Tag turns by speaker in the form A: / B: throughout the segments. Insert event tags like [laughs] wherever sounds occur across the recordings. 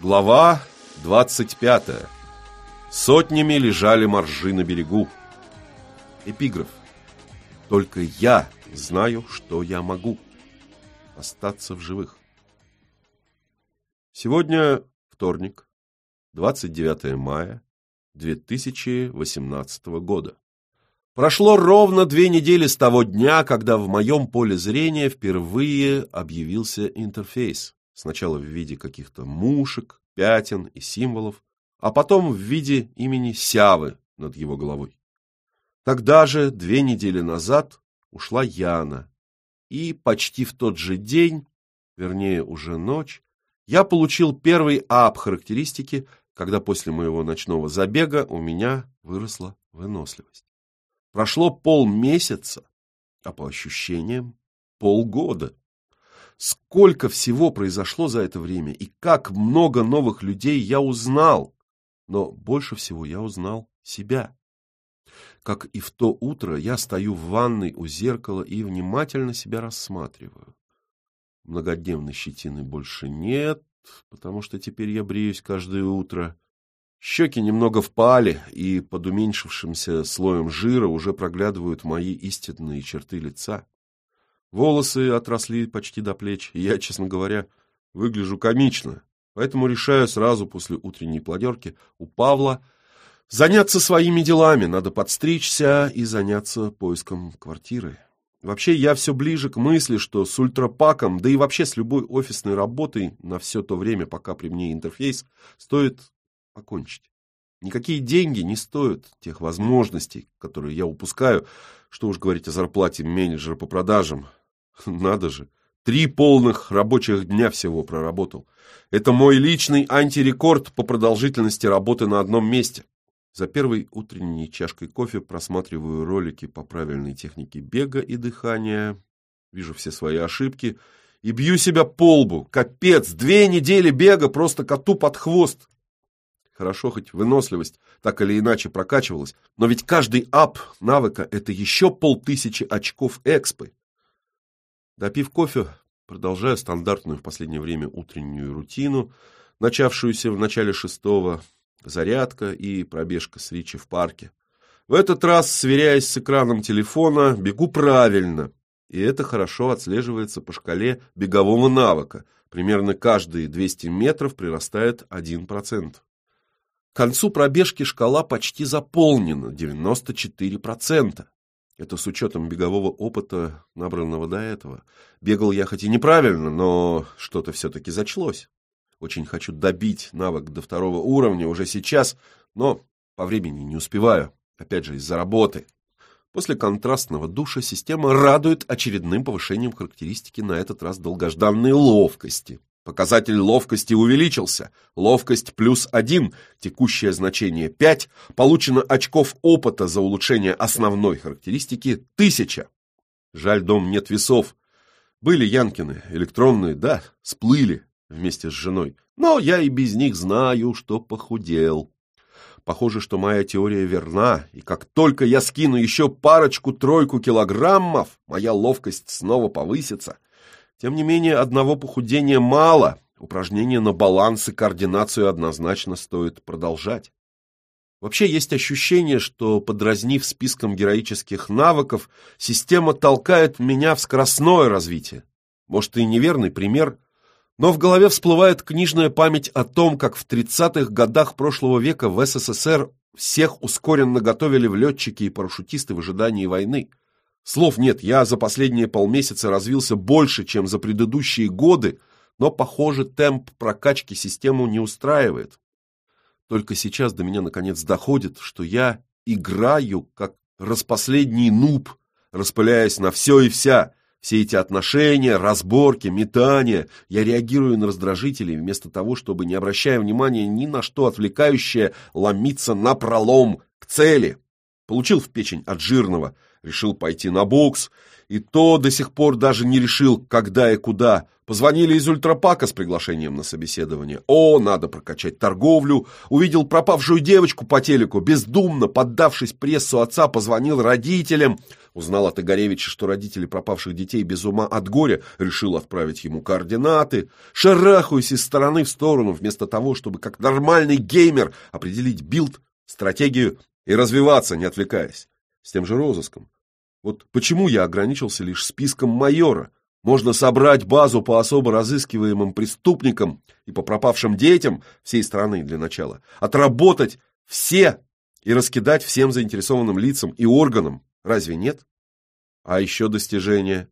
A: Глава 25. Сотнями лежали моржи на берегу. Эпиграф. Только я знаю, что я могу. Остаться в живых. Сегодня вторник, 29 мая 2018 года. Прошло ровно две недели с того дня, когда в моем поле зрения впервые объявился интерфейс. Сначала в виде каких-то мушек, пятен и символов, а потом в виде имени Сявы над его головой. Тогда же, две недели назад, ушла Яна, и почти в тот же день, вернее уже ночь, я получил первый ап характеристики, когда после моего ночного забега у меня выросла выносливость. Прошло полмесяца, а по ощущениям полгода. Сколько всего произошло за это время, и как много новых людей я узнал. Но больше всего я узнал себя. Как и в то утро, я стою в ванной у зеркала и внимательно себя рассматриваю. Многодневной щетины больше нет, потому что теперь я бреюсь каждое утро. Щеки немного впали, и под уменьшившимся слоем жира уже проглядывают мои истинные черты лица. Волосы отросли почти до плеч, и я, честно говоря, выгляжу комично. Поэтому решаю сразу после утренней плодерки у Павла заняться своими делами. Надо подстричься и заняться поиском квартиры. Вообще, я все ближе к мысли, что с ультрапаком, да и вообще с любой офисной работой на все то время, пока при мне интерфейс, стоит покончить. Никакие деньги не стоят тех возможностей, которые я упускаю, что уж говорить о зарплате менеджера по продажам. Надо же, три полных рабочих дня всего проработал. Это мой личный антирекорд по продолжительности работы на одном месте. За первой утренней чашкой кофе просматриваю ролики по правильной технике бега и дыхания, вижу все свои ошибки и бью себя по лбу. Капец, две недели бега просто коту под хвост. Хорошо, хоть выносливость так или иначе прокачивалась, но ведь каждый ап навыка – это еще полтысячи очков экспы. Допив кофе, продолжаю стандартную в последнее время утреннюю рутину, начавшуюся в начале шестого, зарядка и пробежка с Ричи в парке. В этот раз, сверяясь с экраном телефона, бегу правильно, и это хорошо отслеживается по шкале бегового навыка. Примерно каждые 200 метров прирастает 1%. К концу пробежки шкала почти заполнена, 94%. Это с учетом бегового опыта, набранного до этого. Бегал я хоть и неправильно, но что-то все-таки зачлось. Очень хочу добить навык до второго уровня уже сейчас, но по времени не успеваю. Опять же, из-за работы. После контрастного душа система радует очередным повышением характеристики, на этот раз долгожданной ловкости. Показатель ловкости увеличился. Ловкость плюс один, текущее значение 5, получено очков опыта за улучшение основной характеристики 1000. Жаль, дом нет весов. Были Янкины, электронные, да, сплыли вместе с женой. Но я и без них знаю, что похудел. Похоже, что моя теория верна, и как только я скину еще парочку-тройку килограммов, моя ловкость снова повысится — тем не менее, одного похудения мало. Упражнения на баланс и координацию однозначно стоит продолжать. Вообще есть ощущение, что, подразнив списком героических навыков, система толкает меня в скоростное развитие. Может, и неверный пример, но в голове всплывает книжная память о том, как в 30-х годах прошлого века в СССР всех ускоренно готовили в летчики и парашютисты в ожидании войны. Слов нет, я за последние полмесяца развился больше, чем за предыдущие годы, но, похоже, темп прокачки систему не устраивает. Только сейчас до меня наконец доходит, что я играю как распоследний нуб, распыляясь на все и вся. Все эти отношения, разборки, метания. Я реагирую на раздражители вместо того, чтобы, не обращая внимания ни на что отвлекающее, ломиться на пролом к цели. Получил в печень от жирного – решил пойти на бокс, и то до сих пор даже не решил, когда и куда. Позвонили из ультрапака с приглашением на собеседование. О, надо прокачать торговлю. Увидел пропавшую девочку по телеку. Бездумно, поддавшись прессу отца, позвонил родителям. Узнал от Игоревича, что родители пропавших детей без ума от горя, решил отправить ему координаты. Шарахаюсь из стороны в сторону, вместо того, чтобы как нормальный геймер определить билд, стратегию и развиваться, не отвлекаясь. С тем же розыском. Вот почему я ограничился лишь списком майора? Можно собрать базу по особо разыскиваемым преступникам и по пропавшим детям всей страны для начала, отработать все и раскидать всем заинтересованным лицам и органам. Разве нет? А еще достижение.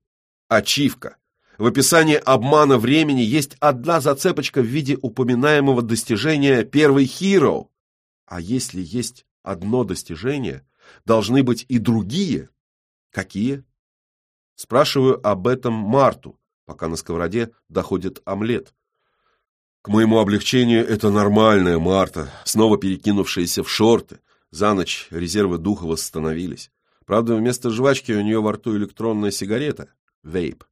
A: Ачивка. В описании обмана времени есть одна зацепочка в виде упоминаемого достижения «Первый Hero». А если есть одно достижение, должны быть и другие. Какие? Спрашиваю об этом Марту, пока на сковороде доходит омлет. К моему облегчению это нормальная Марта, снова перекинувшаяся в шорты. За ночь резервы духа восстановились. Правда, вместо жвачки у нее во рту электронная сигарета. Вейп.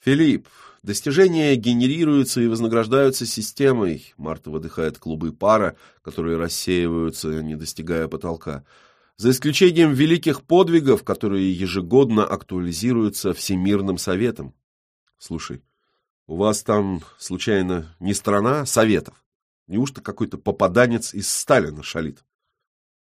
A: Филипп, достижения генерируются и вознаграждаются системой. Марта выдыхает клубы пара, которые рассеиваются, не достигая потолка за исключением великих подвигов, которые ежегодно актуализируются Всемирным Советом. Слушай, у вас там, случайно, не страна Советов? Неужто какой-то попаданец из Сталина шалит?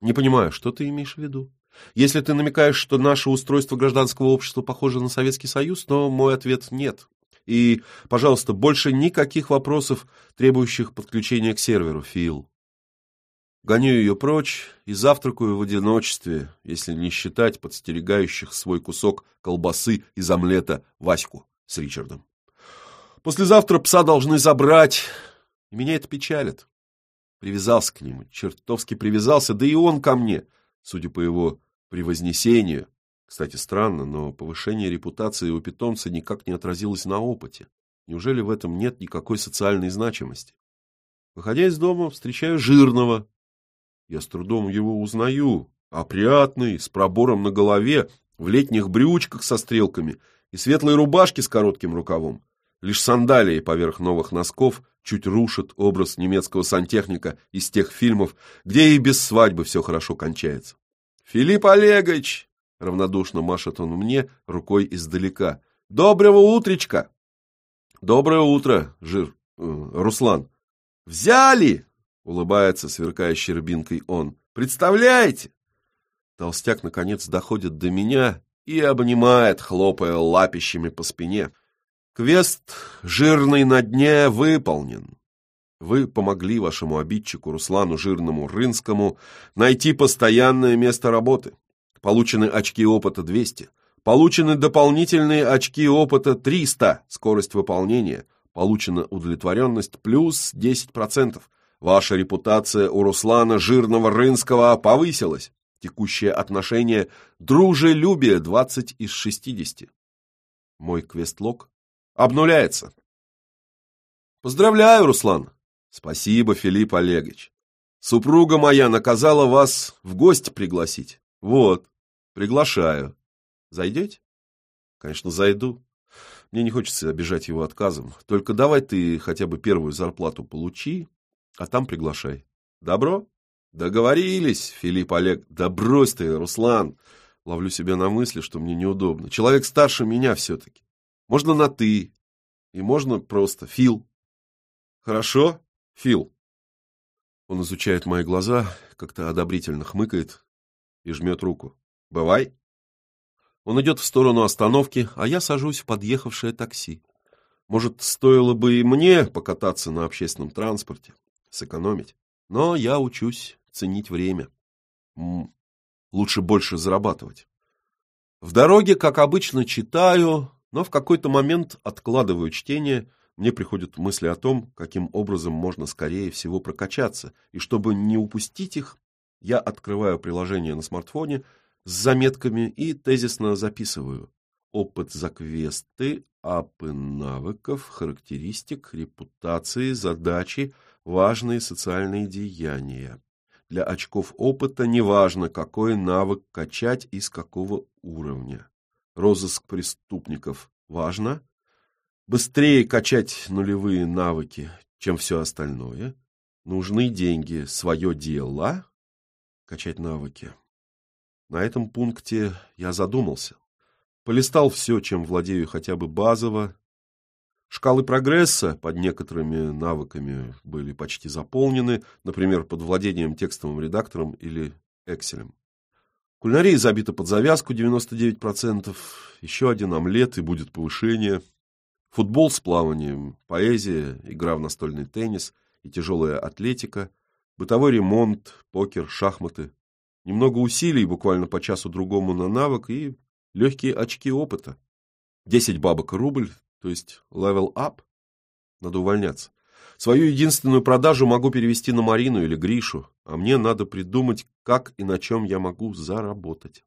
A: Не понимаю, что ты имеешь в виду? Если ты намекаешь, что наше устройство гражданского общества похоже на Советский Союз, то мой ответ нет. И, пожалуйста, больше никаких вопросов, требующих подключения к серверу, Фил. Гоню ее прочь и завтракаю в одиночестве, если не считать подстерегающих свой кусок колбасы из омлета Ваську с Ричардом. Послезавтра пса должны забрать, и меня это печалит. Привязался к нему, чертовски привязался, да и он ко мне, судя по его превознесению. Кстати, странно, но повышение репутации у питомца никак не отразилось на опыте. Неужели в этом нет никакой социальной значимости? Выходя из дома, встречаю жирного, я с трудом его узнаю. Опрятный, с пробором на голове, в летних брючках со стрелками и светлой рубашке с коротким рукавом. Лишь сандалии поверх новых носков чуть рушат образ немецкого сантехника из тех фильмов, где и без свадьбы все хорошо кончается. «Филипп Олегович!» — равнодушно машет он мне рукой издалека. «Доброго утречка!» «Доброе утро, Жир... Э, Руслан!» «Взяли!» Улыбается, сверкая щербинкой он. «Представляете?» Толстяк, наконец, доходит до меня и обнимает, хлопая лапищами по спине. Квест «Жирный на дне» выполнен. Вы помогли вашему обидчику Руслану Жирному Рынскому найти постоянное место работы. Получены очки опыта 200. Получены дополнительные очки опыта 300, скорость выполнения. Получена удовлетворенность плюс 10%. Ваша репутация у Руслана Жирного Рынского повысилась. Текущее отношение дружелюбие 20 из 60. Мой квестлог обнуляется. Поздравляю, Руслан. Спасибо, Филипп Олегович. Супруга моя наказала вас в гости пригласить. Вот, приглашаю. Зайдете? Конечно, зайду. Мне не хочется обижать его отказом. Только давай ты хотя бы первую зарплату получи, а там приглашай. Добро? Договорились, Филипп Олег. Да брось ты, Руслан. Ловлю себя на мысли, что мне неудобно. Человек старше меня все-таки. Можно на «ты». И можно просто «Фил». Хорошо, Фил? Он изучает мои глаза, как-то одобрительно хмыкает и жмет руку. Бывай. Он идет в сторону остановки, а я сажусь в подъехавшее такси. Может, стоило бы и мне покататься на общественном транспорте? Сэкономить. Но я учусь ценить время. Лучше больше зарабатывать. В дороге, как обычно, читаю, но в какой-то момент откладываю чтение, мне приходят мысли о том, каким образом можно скорее всего прокачаться, и чтобы не упустить их, я открываю приложение на смартфоне с заметками и тезисно записываю опыт за квесты, апы навыков, характеристик, репутации, задачи, важные социальные деяния. для очков опыта неважно, какой навык качать и с какого уровня. Розыск преступников важно. Быстрее качать нулевые навыки, чем все остальное. Нужны деньги, свое дело, качать навыки. На этом пункте я задумался. Полистал все, чем владею хотя бы базово. Шкалы прогресса под некоторыми навыками были почти заполнены, например, под владением текстовым редактором или Excel. Кулинария забита под завязку 99%, еще один омлет и будет повышение. Футбол с плаванием, поэзия, игра в настольный теннис и тяжелая атлетика, бытовой ремонт, покер, шахматы. Немного усилий, буквально по часу другому на навык и легкие очки опыта. Десять бабок рубль, то есть level up. Надо увольняться. Свою единственную продажу могу перевести на Марину или Гришу, а мне надо придумать, как и на чем я могу заработать.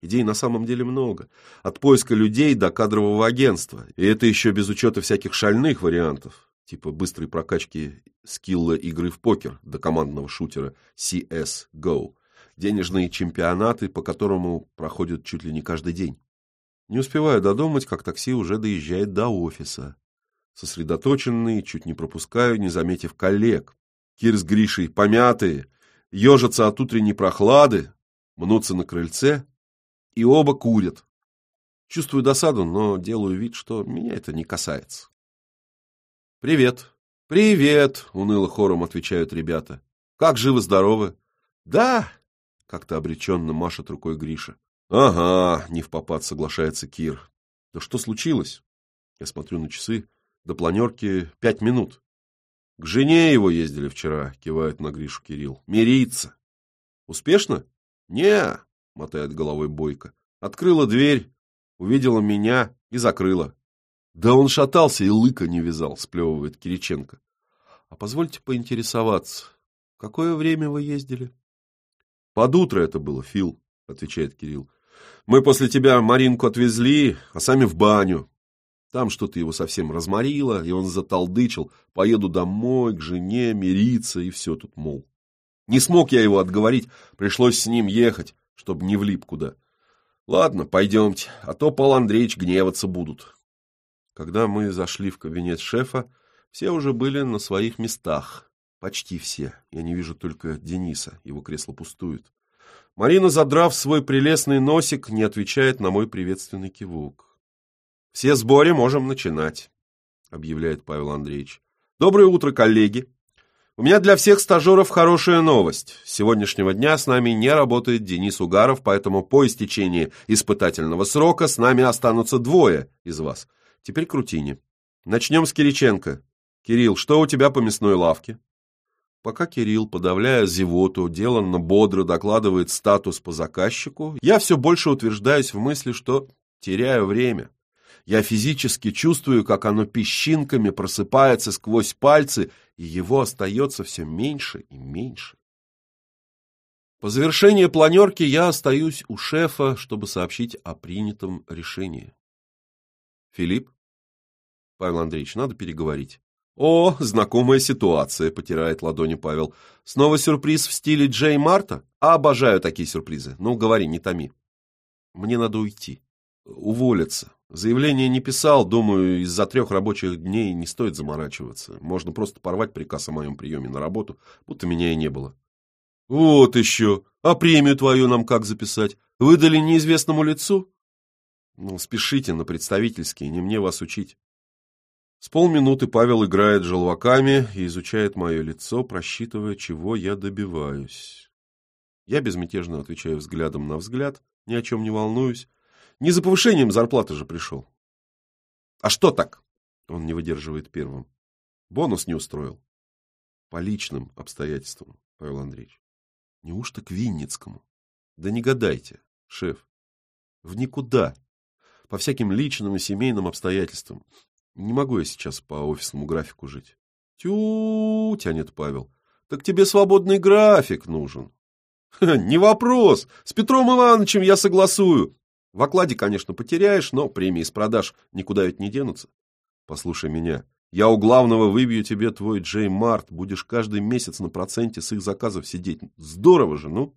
A: Идей на самом деле много. От поиска людей до кадрового агентства. И это еще без учета всяких шальных вариантов, типа быстрой прокачки скилла игры в покер до командного шутера CS-GO денежные чемпионаты, по которому проходят чуть ли не каждый день. Не успеваю додумать, как такси уже доезжает до офиса. Сосредоточенный, чуть не пропускаю, не заметив коллег. Кир с Гришей помятые, ежатся от утренней прохлады, мнутся на крыльце, и оба курят. Чувствую досаду, но делаю вид, что меня это не касается. «Привет!» «Привет!» — уныло хором отвечают ребята. «Как живы-здоровы?» «Да, как-то обреченно машет рукой Гриша. Ага, не в попад соглашается Кир. Да что случилось? Я смотрю на часы. До планерки пять минут. К жене его ездили вчера, кивает на Гришу Кирилл. Мириться. Успешно? Не, мотает головой Бойко. Открыла дверь, увидела меня и закрыла. Да он шатался и лыка не вязал, сплевывает Кириченко. А позвольте поинтересоваться, какое время вы ездили? Под утро это было, Фил, отвечает Кирилл. Мы после тебя Маринку отвезли, а сами в баню. Там что-то его совсем разморило, и он заталдычил. Поеду домой, к жене, мириться, и все тут, мол. Не смог я его отговорить, пришлось с ним ехать, чтобы не влип куда. Ладно, пойдемте, а то Павел Андреевич гневаться будут. Когда мы зашли в кабинет шефа, все уже были на своих местах. Почти все. Я не вижу только Дениса, его кресло пустует. Марина, задрав свой прелестный носик, не отвечает на мой приветственный кивок. «Все сборе можем начинать», — объявляет Павел Андреевич. «Доброе утро, коллеги. У меня для всех стажеров хорошая новость. С сегодняшнего дня с нами не работает Денис Угаров, поэтому по истечении испытательного срока с нами останутся двое из вас. Теперь к. Начнем с Кириченко. Кирилл, что у тебя по мясной лавке?» Пока Кирилл, подавляя зевоту, деланно бодро докладывает статус по заказчику, я все больше утверждаюсь в мысли, что теряю время. Я физически чувствую, как оно песчинками просыпается сквозь пальцы, и его остается все меньше и меньше. По завершении планерки я остаюсь у шефа, чтобы сообщить о принятом решении. Филипп? Павел Андреевич, надо переговорить. «О, знакомая ситуация», — потирает ладони Павел. «Снова сюрприз в стиле Джей Марта? Обожаю такие сюрпризы. Ну, говори, не томи». «Мне надо уйти. Уволиться. Заявление не писал, думаю, из-за трех рабочих дней не стоит заморачиваться. Можно просто порвать приказ о моем приеме на работу, будто меня и не было». «Вот еще! А премию твою нам как записать? Выдали неизвестному лицу?» «Ну, спешите на представительский, не мне вас учить». С полминуты Павел играет желваками и изучает мое лицо, просчитывая, чего я добиваюсь. Я безмятежно отвечаю взглядом на взгляд, ни о чем не волнуюсь. Не за повышением зарплаты же пришел. А что так? Он не выдерживает первым. Бонус не устроил. По личным обстоятельствам, Павел Андреевич. Неужто к Винницкому? Да не гадайте, шеф. В никуда. По всяким личным и семейным обстоятельствам. Не могу я сейчас по офисному графику жить. Тю, тянет Павел. Так тебе свободный график нужен. Не вопрос. С Петром Ивановичем я согласую. В окладе, конечно, потеряешь, но премии с продаж никуда ведь не денутся. Послушай меня. Я у главного выбью тебе твой Джей Март, будешь каждый месяц на проценте с их заказов сидеть. Здорово же, ну?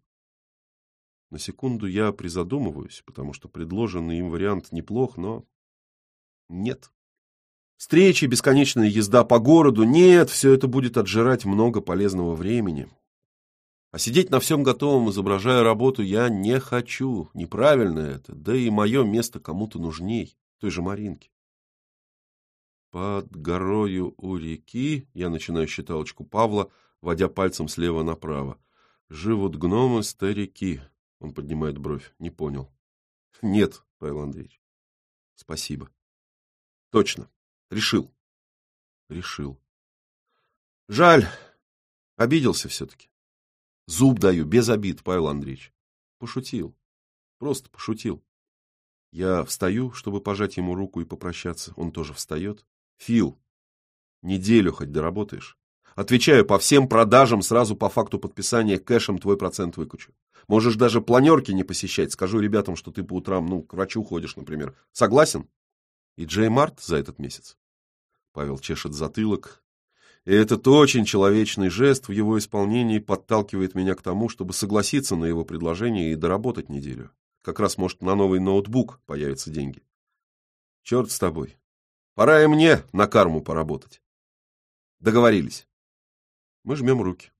A: На секунду я призадумываюсь, потому что предложенный им вариант неплох, но нет. Встречи, бесконечная езда по городу, нет, все это будет отжирать много полезного времени. А сидеть на всем готовом, изображая работу, я не хочу. Неправильно это, да и мое место кому-то нужней, той же Маринке. Под горою у реки, я начинаю считалочку Павла, водя пальцем слева направо. Живут гномы-старики. Он поднимает бровь. Не понял. Нет, Павел Андреевич. Спасибо. Точно. Решил. Решил. Жаль. Обиделся все-таки. Зуб даю, без обид, Павел Андреевич. Пошутил. Просто пошутил. Я встаю, чтобы пожать ему руку и попрощаться. Он тоже встает. Фил, неделю хоть доработаешь. Отвечаю, по всем продажам сразу по факту подписания кэшем твой процент выкучу. Можешь даже планерки не посещать. Скажу ребятам, что ты по утрам, ну, к врачу ходишь, например. Согласен? И Джей Март за этот месяц. Павел чешет затылок. И этот очень человечный жест в его исполнении подталкивает меня к тому, чтобы согласиться на его предложение и доработать неделю. Как раз, может, на новый ноутбук появятся деньги. Черт с тобой. Пора и мне на карму поработать. Договорились. Мы жмем руки.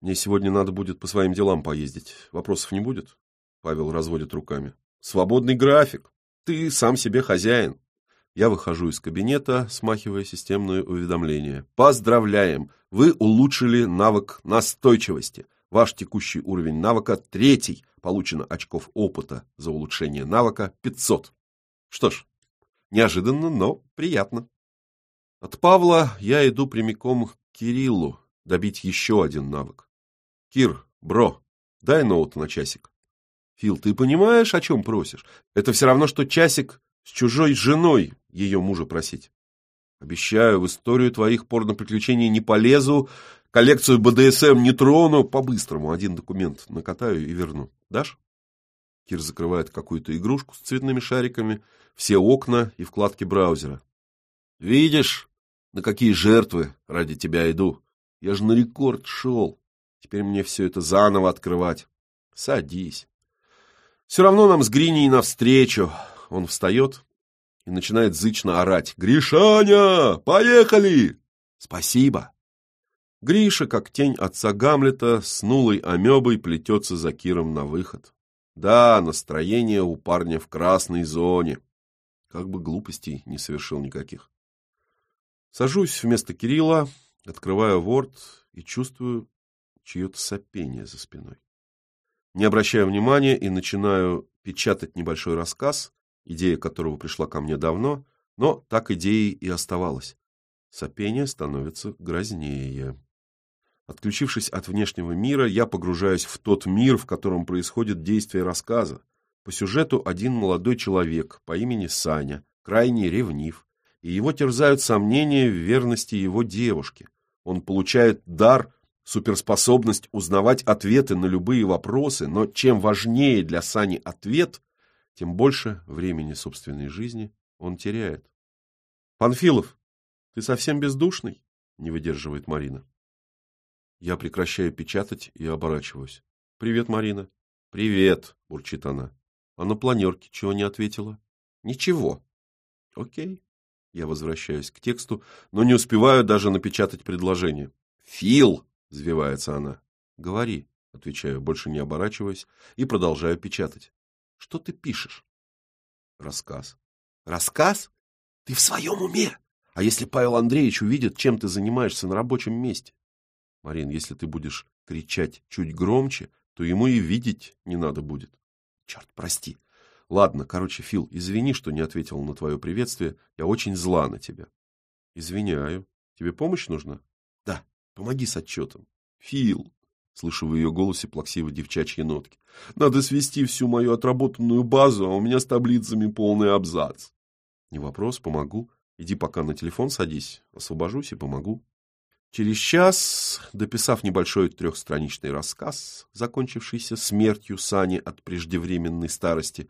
A: Мне сегодня надо будет по своим делам поездить. Вопросов не будет? Павел разводит руками. Свободный график. Ты сам себе хозяин. Я выхожу из кабинета, смахивая системное уведомление. Поздравляем! Вы улучшили навык настойчивости. Ваш текущий уровень навыка третий. Получено очков опыта за улучшение навыка 500. Что ж, Неожиданно, но приятно. От Павла я иду прямиком к Кириллу, добить еще один навык. Кир, бро, дай ноут на часик. Фил, ты понимаешь, о чем просишь? Это все равно, что часик с чужой женой ее мужа просить. Обещаю, в историю твоих порно-приключений не полезу, коллекцию БДСМ не трону, по-быстрому один документ накатаю и верну. Дашь? Кир закрывает какую-то игрушку с цветными шариками, все окна и вкладки браузера. Видишь, на какие жертвы ради тебя иду? Я же на рекорд шел. Теперь мне все это заново открывать. Садись. Все равно нам с Гриней навстречу. Он встает и начинает зычно орать. «Гришаня, поехали!» «Спасибо!» Гриша, как тень отца Гамлета, с нулой амебой плетется за Киром на выход. Да, настроение у парня в красной зоне. Как бы глупостей не совершил никаких. Сажусь вместо Кирилла, открываю Word и чувствую чье-то сопение за спиной. Не обращаю внимания и начинаю печатать небольшой рассказ, идея которого пришла ко мне давно, но так идеей и оставалась. Сопение становится грознее. Отключившись от внешнего мира, я погружаюсь в тот мир, в котором происходит действие рассказа. По сюжету один молодой человек по имени Саня, крайне ревнив, и его терзают сомнения в верности его девушки. Он получает дар, суперспособность узнавать ответы на любые вопросы, но чем важнее для Сани ответ, тем больше времени собственной жизни он теряет. «Панфилов, ты совсем бездушный?» – не выдерживает Марина. Я прекращаю печатать и оборачиваюсь. «Привет, Марина». «Привет», – бурчит она. А на планерке чего не ответила? «Ничего». «Окей». Я возвращаюсь к тексту, но не успеваю даже напечатать предложение. «Фил!» – взвивается она. «Говори», – отвечаю, больше не оборачиваясь, и продолжаю печатать. «Что ты пишешь?» «Рассказ». «Рассказ? Ты в своем уме? А если Павел Андреевич увидит, чем ты занимаешься на рабочем месте? Марин, если ты будешь кричать чуть громче, то ему и видеть не надо будет. Черт, прости. Ладно, короче, Фил, извини, что не ответил на твое приветствие. Я очень зла на тебя. Извиняю. Тебе помощь нужна? Помоги с отчетом. Фил, слышу в ее голосе плаксиво девчачьи нотки. Надо свести всю мою отработанную базу, а у меня с таблицами полный абзац. Не вопрос, помогу. Иди пока на телефон садись, освобожусь и помогу. Через час, дописав небольшой трехстраничный рассказ, закончившийся смертью Сани от преждевременной старости,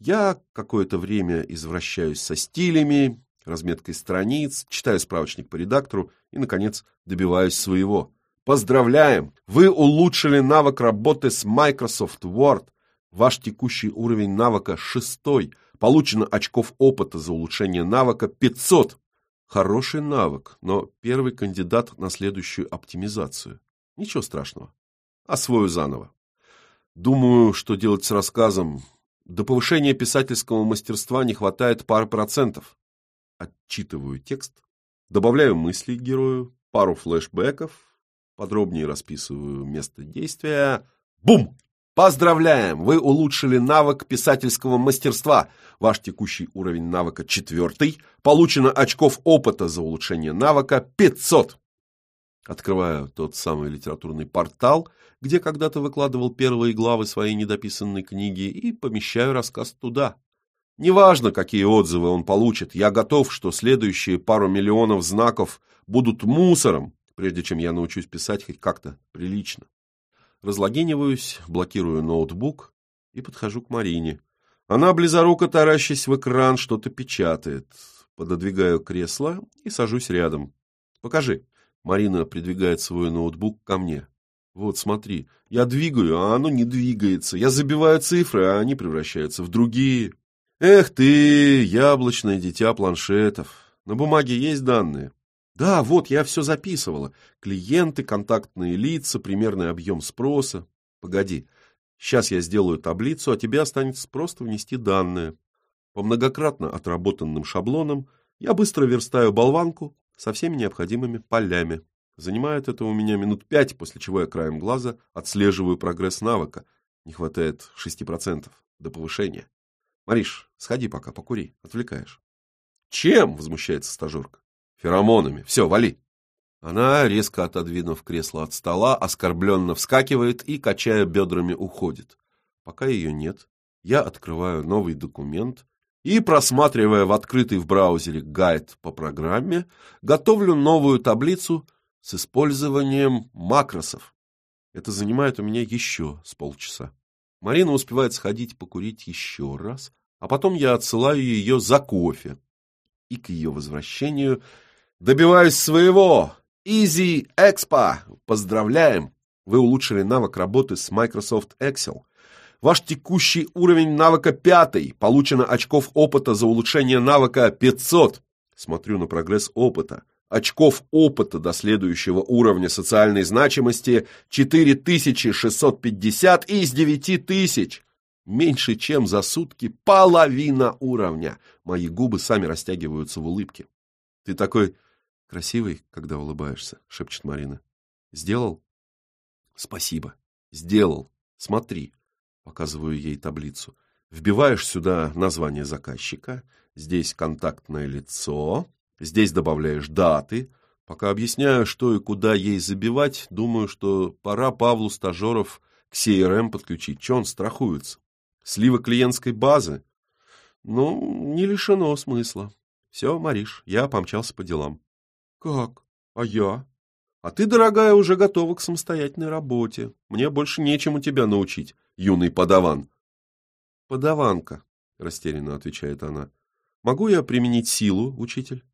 A: я какое-то время извращаюсь со стилями, разметкой страниц, читаю справочник по редактору и, наконец, добиваюсь своего. Поздравляем! Вы улучшили навык работы с Microsoft Word. Ваш текущий уровень навыка шестой. Получено очков опыта за улучшение навыка 500. Хороший навык, но первый кандидат на следующую оптимизацию. Ничего страшного. Освою заново. Думаю, что делать с рассказом. До повышения писательского мастерства не хватает пары процентов. Отчитываю текст, добавляю мысли герою, пару флешбеков, подробнее расписываю место действия. Бум! Поздравляем! Вы улучшили навык писательского мастерства. Ваш текущий уровень навыка четвертый. Получено очков опыта за улучшение навыка 500. Открываю тот самый литературный портал, где когда-то выкладывал первые главы своей недописанной книги, и помещаю рассказ туда. Неважно, какие отзывы он получит, я готов, что следующие пару миллионов знаков будут мусором, прежде чем я научусь писать хоть как-то прилично. Разлогиниваюсь, блокирую ноутбук и подхожу к Марине. Она, близоруко таращась в экран, что-то печатает. Пододвигаю кресло и сажусь рядом. «Покажи». Марина придвигает свой ноутбук ко мне. Вот, смотри, я двигаю, а оно не двигается. Я забиваю цифры, а они превращаются в другие. Эх ты, яблочное дитя планшетов. На бумаге есть данные? Да, вот, я все записывала. Клиенты, контактные лица, примерный объем спроса. Погоди, сейчас я сделаю таблицу, а тебе останется просто внести данные. По многократно отработанным шаблонам я быстро верстаю болванку со всеми необходимыми полями. Занимает это у меня минут пять, после чего я краем глаза отслеживаю прогресс навыка. Не хватает 6% до повышения. Мариш, сходи пока, покури, отвлекаешь. Чем? Возмущается стажерка. Феромонами. Все, вали. Она, резко отодвинув кресло от стола, оскорбленно вскакивает и, качая бедрами, уходит. Пока ее нет, я открываю новый документ и, просматривая в открытый в браузере гайд по программе, готовлю новую таблицу с использованием макросов. Это занимает у меня еще с полчаса. Марина успевает сходить покурить еще раз, а потом я отсылаю ее за кофе. И к ее возвращению добиваюсь своего. Easy Expo! Поздравляем! Вы улучшили навык работы с Microsoft Excel. Ваш текущий уровень навыка пятый. Получено очков опыта за улучшение навыка 500. Смотрю на прогресс опыта. Очков опыта до следующего уровня социальной значимости 4650 из 9000. Меньше, чем за сутки, половина уровня. Мои губы сами растягиваются в улыбке. Ты такой красивый, когда улыбаешься, шепчет Марина. Сделал? Спасибо. Сделал. Смотри. Показываю ей таблицу. Вбиваешь сюда название заказчика, здесь контактное лицо, здесь добавляешь даты. Пока объясняю, что и куда ей забивать, думаю, что пора Павлу стажеров к CRM подключить. Че он страхуется? Слива клиентской базы? Ну, не лишено смысла. Все, Мариш, я помчался по делам. Как? А я? А ты, дорогая, уже готова к самостоятельной работе. Мне больше нечему тебя научить, юный подаван. Подаванка, растерянно отвечает она. Могу я применить силу, учитель?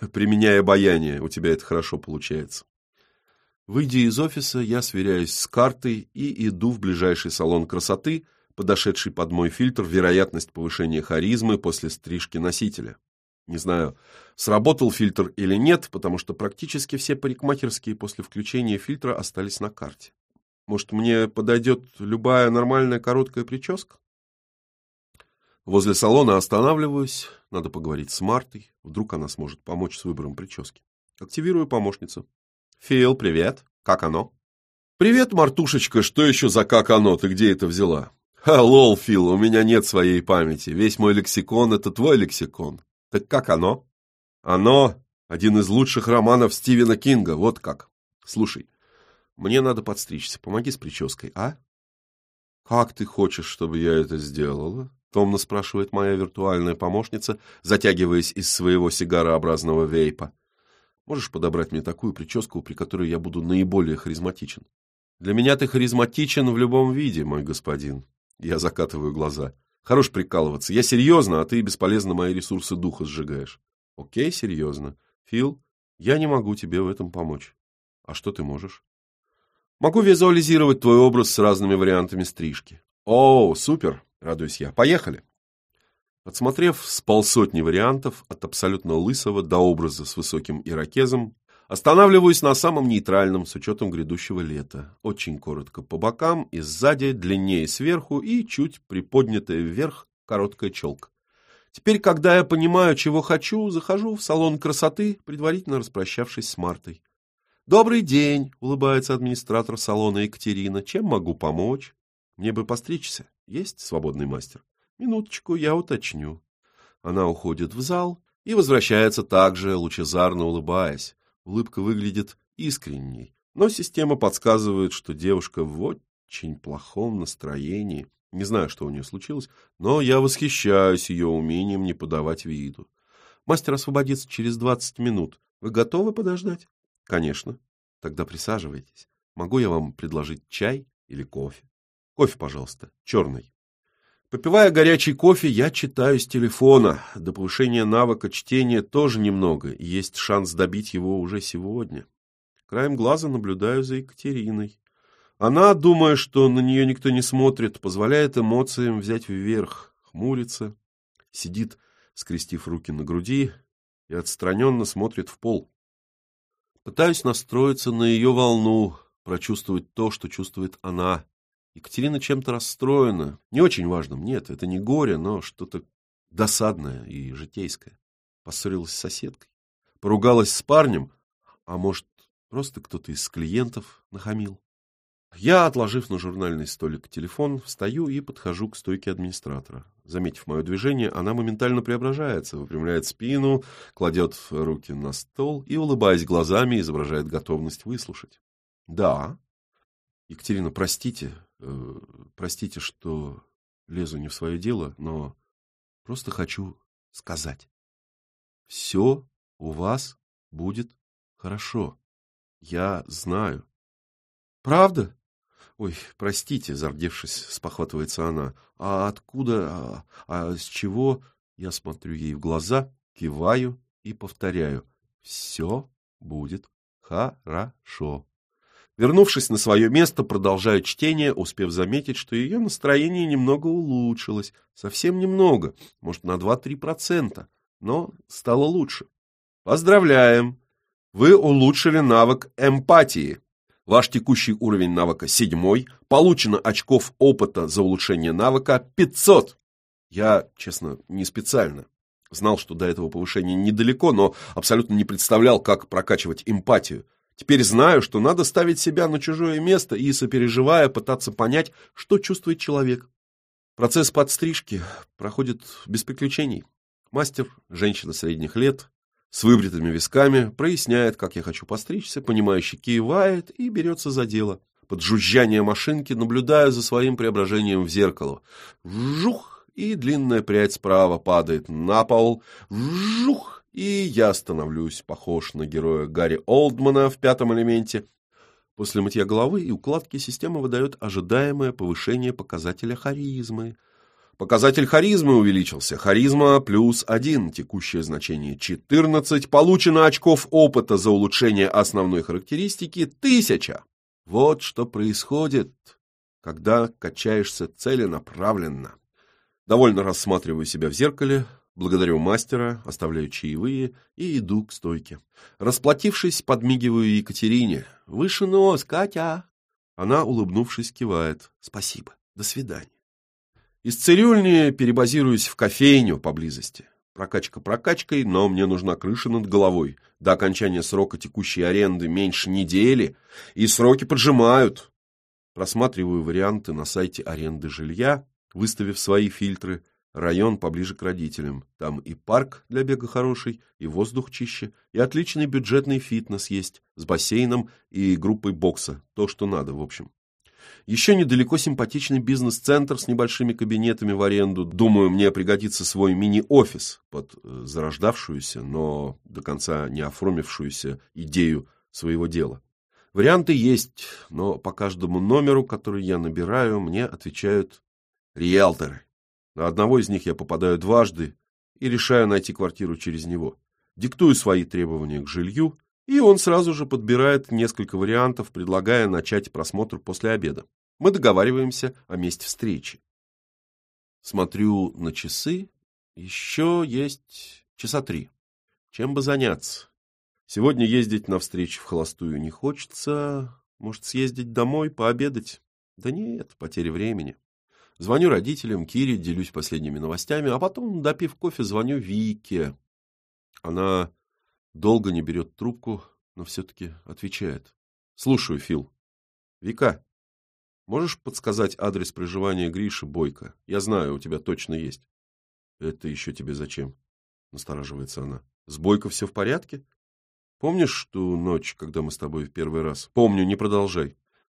A: [laughs] Применяя обаяние, у тебя это хорошо получается. Выйдя из офиса, я сверяюсь с картой и иду в ближайший салон красоты, подошедший под мой фильтр вероятность повышения харизмы после стрижки носителя. Не знаю, сработал фильтр или нет, потому что практически все парикмахерские после включения фильтра остались на карте. Может, мне подойдет любая нормальная короткая прическа? Возле салона останавливаюсь, надо поговорить с Мартой, вдруг она сможет помочь с выбором прически. Активирую помощницу. Фил, привет, как оно? Привет, Мартушечка, что еще за как оно, ты где это взяла? Ха, лол, Фил, у меня нет своей памяти, весь мой лексикон — это твой лексикон. Так как оно? Оно — один из лучших романов Стивена Кинга, вот как. Слушай, мне надо подстричься, помоги с прической, а? Как ты хочешь, чтобы я это сделала? Томно спрашивает моя виртуальная помощница, затягиваясь из своего сигарообразного вейпа. Можешь подобрать мне такую прическу, при которой я буду наиболее харизматичен? Для меня ты харизматичен в любом виде, мой господин. Я закатываю глаза. Хорош прикалываться. Я серьезно, а ты бесполезно мои ресурсы духа сжигаешь. Окей, серьезно. Фил, я не могу тебе в этом помочь. А что ты можешь? Могу визуализировать твой образ с разными вариантами стрижки. О, супер, радуюсь я. Поехали. Подсмотрев с полсотни вариантов, от абсолютно лысого до образа с высоким ирокезом, останавливаюсь на самом нейтральном с учетом грядущего лета. Очень коротко по бокам и сзади, длиннее сверху и чуть приподнятая вверх короткая челка. Теперь, когда я понимаю, чего хочу, захожу в салон красоты, предварительно распрощавшись с Мартой. «Добрый день!» — улыбается администратор салона Екатерина. «Чем могу помочь? Мне бы постричься. Есть свободный мастер?» Минуточку, я уточню. Она уходит в зал и возвращается также, лучезарно улыбаясь. Улыбка выглядит искренней, но система подсказывает, что девушка в очень плохом настроении. Не знаю, что у нее случилось, но я восхищаюсь ее умением не подавать виду. Мастер освободится через двадцать минут. Вы готовы подождать? Конечно. Тогда присаживайтесь. Могу я вам предложить чай или кофе? Кофе, пожалуйста, черный. Попивая горячий кофе, я читаю с телефона. До повышения навыка чтения тоже немного, и есть шанс добить его уже сегодня. Краем глаза наблюдаю за Екатериной. Она, думая, что на нее никто не смотрит, позволяет эмоциям взять вверх, хмурится, сидит, скрестив руки на груди, и отстраненно смотрит в пол. Пытаюсь настроиться на ее волну, прочувствовать то, что чувствует она. Екатерина чем-то расстроена. Не очень важным, нет, это не горе, но что-то досадное и житейское. Поссорилась с соседкой, поругалась с парнем, а может, просто кто-то из клиентов нахамил. Я, отложив на журнальный столик телефон, встаю и подхожу к стойке администратора. Заметив мое движение, она моментально преображается, выпрямляет спину, кладет руки на стол и, улыбаясь глазами, изображает готовность выслушать. «Да». «Екатерина, простите, э, простите, что лезу не в свое дело, но просто хочу сказать. Все у вас будет хорошо. Я знаю». «Правда?» Ой, простите, зардевшись, спохватывается она. А откуда, а, а с чего? Я смотрю ей в глаза, киваю и повторяю. Все будет хорошо. Вернувшись на свое место, продолжаю чтение, успев заметить, что ее настроение немного улучшилось. Совсем немного, может, на 2-3%, но стало лучше. Поздравляем! Вы улучшили навык эмпатии. Ваш текущий уровень навыка седьмой. Получено очков опыта за улучшение навыка 500. Я, честно, не специально. Знал, что до этого повышения недалеко, но абсолютно не представлял, как прокачивать эмпатию. Теперь знаю, что надо ставить себя на чужое место и, сопереживая, пытаться понять, что чувствует человек. Процесс подстрижки проходит без приключений. Мастер, женщина средних лет, с выбритыми висками, проясняет, как я хочу постричься, понимающе кивает и берется за дело. Под жужжание машинки наблюдаю за своим преображением в зеркало. Вжух! И длинная прядь справа падает на пол. Вжух! И я становлюсь похож на героя Гарри Олдмана в пятом элементе. После мытья головы и укладки система выдает ожидаемое повышение показателя харизмы. Показатель харизмы увеличился. Харизма плюс один, текущее значение 14. Получено очков опыта за улучшение основной характеристики 1000. Вот что происходит, когда качаешься целенаправленно. Довольно рассматриваю себя в зеркале, благодарю мастера, оставляю чаевые и иду к стойке. Расплатившись, подмигиваю Екатерине. «Выше нос, Катя!» Она, улыбнувшись, кивает. «Спасибо. До свидания». Из цирюльни перебазируюсь в кофейню поблизости. Прокачка прокачкой, но мне нужна крыша над головой. До окончания срока текущей аренды меньше недели, и сроки поджимают. Просматриваю варианты на сайте аренды жилья, выставив свои фильтры. Район поближе к родителям. Там и парк для бега хороший, и воздух чище, и отличный бюджетный фитнес есть, с бассейном и группой бокса. То, что надо, в общем. Еще недалеко симпатичный бизнес-центр с небольшими кабинетами в аренду. Думаю, мне пригодится свой мини-офис под э, зарождавшуюся, но до конца не оформившуюся идею своего дела. Варианты есть, но по каждому номеру, который я набираю, мне отвечают риэлторы. На одного из них я попадаю дважды и решаю найти квартиру через него. диктую свои требования к жилью, и он сразу же подбирает несколько вариантов, предлагая начать просмотр после обеда. Мы договариваемся о месте встречи. Смотрю на часы. Еще есть часа три. Чем бы заняться? Сегодня ездить на встречи в холостую не хочется. Может, съездить домой, пообедать? Да нет, потеря времени. Звоню родителям, Кире, делюсь последними новостями, а потом, допив кофе, звоню Вике. Она долго не берет трубку, но все-таки отвечает. Слушаю, Фил. Вика, можешь подсказать адрес проживания Гриши Бойко? Я знаю, у тебя точно есть. Это еще тебе зачем? Настораживается она. С Бойко все в порядке? Помнишь ту ночь, когда мы с тобой в первый раз? Помню, не продолжай.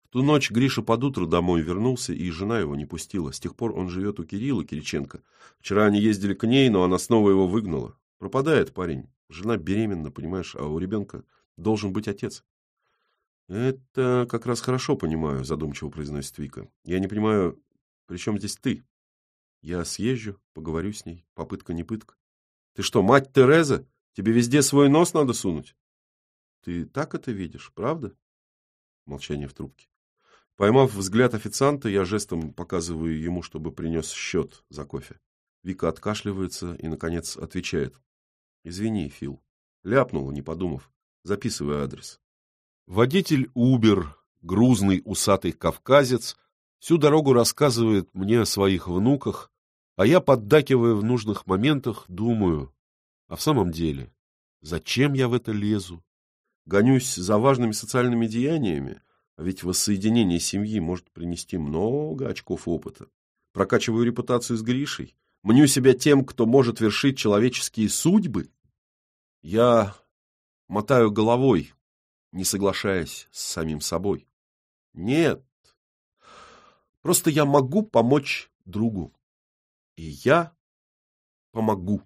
A: Ту ночь Гриша под утро домой вернулся, и жена его не пустила. С тех пор он живет у Кирилла Кириченко. Вчера они ездили к ней, но она снова его выгнала. Пропадает парень. Жена беременна, понимаешь, а у ребенка должен быть отец. Это как раз хорошо понимаю, задумчиво произносит Вика. Я не понимаю, при чем здесь ты? Я съезжу, поговорю с ней. Попытка не пытка. Ты что, мать Тереза? Тебе везде свой нос надо сунуть? Ты так это видишь, правда? Молчание в трубке. Поймав взгляд официанта, я жестом показываю ему, чтобы принес счет за кофе. Вика откашливается и, наконец, отвечает. Извини, Фил. Ляпнула, не подумав. Записывай адрес. Водитель Убер, грузный усатый кавказец, всю дорогу рассказывает мне о своих внуках, а я, поддакивая в нужных моментах, думаю, а в самом деле, зачем я в это лезу? Гонюсь за важными социальными деяниями, ведь воссоединение семьи может принести много очков опыта. Прокачиваю репутацию с Гришей, мню себя тем, кто может вершить человеческие судьбы. Я мотаю головой, не соглашаясь с самим собой. Нет, просто я могу помочь другу. И я помогу.